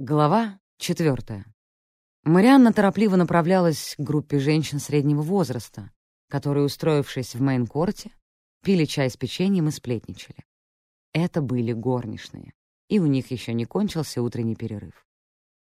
Глава четвертая. Марианна торопливо направлялась к группе женщин среднего возраста, которые, устроившись в мейн-корте, пили чай с печеньем и сплетничали. Это были горничные, и у них еще не кончился утренний перерыв.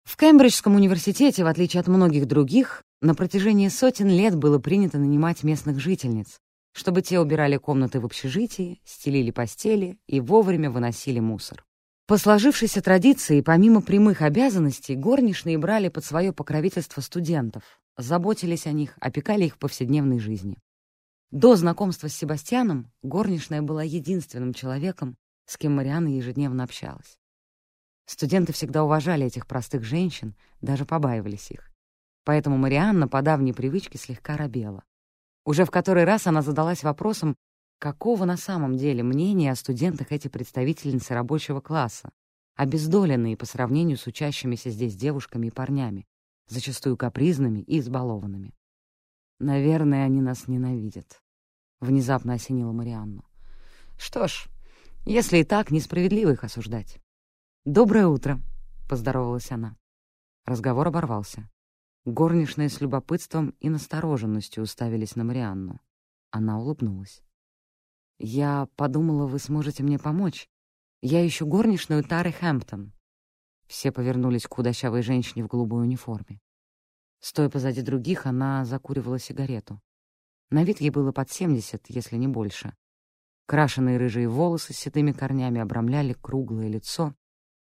В Кембриджском университете, в отличие от многих других, на протяжении сотен лет было принято нанимать местных жительниц, чтобы те убирали комнаты в общежитии, стелили постели и вовремя выносили мусор. По сложившейся традиции, помимо прямых обязанностей, горничные брали под свое покровительство студентов, заботились о них, опекали их в повседневной жизни. До знакомства с Себастьяном горничная была единственным человеком, с кем Марианна ежедневно общалась. Студенты всегда уважали этих простых женщин, даже побаивались их. Поэтому Марианна по давней привычке слегка робела. Уже в который раз она задалась вопросом, Какого на самом деле мнения о студентах эти представительницы рабочего класса, обездоленные по сравнению с учащимися здесь девушками и парнями, зачастую капризными и избалованными? «Наверное, они нас ненавидят», — внезапно осенила Марианну. «Что ж, если и так, несправедливо их осуждать». «Доброе утро», — поздоровалась она. Разговор оборвался. Горничные с любопытством и настороженностью уставились на Марианну. Она улыбнулась. «Я подумала, вы сможете мне помочь. Я ищу горничную Тары Хэмптон». Все повернулись к худощавой женщине в голубой униформе. Стоя позади других, она закуривала сигарету. На вид ей было под семьдесят, если не больше. Крашеные рыжие волосы с седыми корнями обрамляли круглое лицо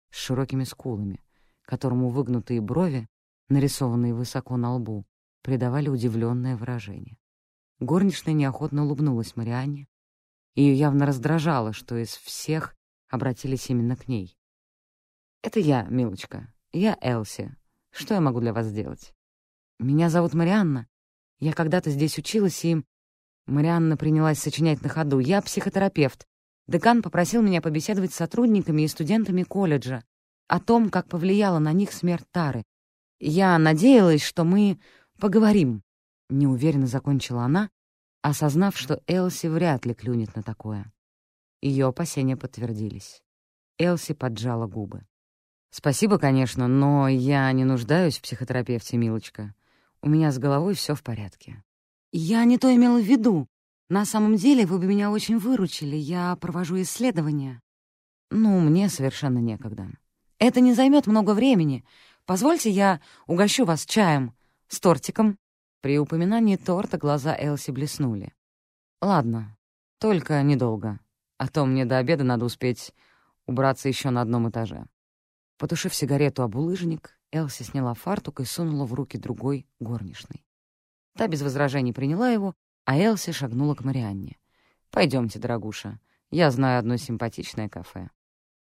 с широкими скулами, которому выгнутые брови, нарисованные высоко на лбу, придавали удивленное выражение. Горничная неохотно улыбнулась Марианне, ее явно раздражало, что из всех обратились именно к ней. «Это я, милочка. Я Элси. Что я могу для вас сделать?» «Меня зовут Марианна. Я когда-то здесь училась, и...» Марианна принялась сочинять на ходу. «Я психотерапевт. Декан попросил меня побеседовать с сотрудниками и студентами колледжа о том, как повлияла на них смерть Тары. Я надеялась, что мы поговорим». Неуверенно закончила она, осознав, что Элси вряд ли клюнет на такое. Ее опасения подтвердились. Элси поджала губы. «Спасибо, конечно, но я не нуждаюсь в психотерапевте, милочка. У меня с головой все в порядке». «Я не то имела в виду. На самом деле вы бы меня очень выручили. Я провожу исследования». «Ну, мне совершенно некогда. Это не займет много времени. Позвольте, я угощу вас чаем с тортиком при упоминании торта глаза Элси блеснули. «Ладно, только недолго, а то мне до обеда надо успеть убраться еще на одном этаже». Потушив сигарету об улыжник, Элси сняла фартук и сунула в руки другой горничной. Та без возражений приняла его, а Элси шагнула к Марианне. «Пойдемте, дорогуша, я знаю одно симпатичное кафе».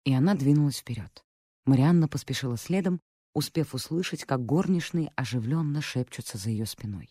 И она двинулась вперед. Марианна поспешила следом, успев услышать, как горничные оживленно шепчутся за ее спиной.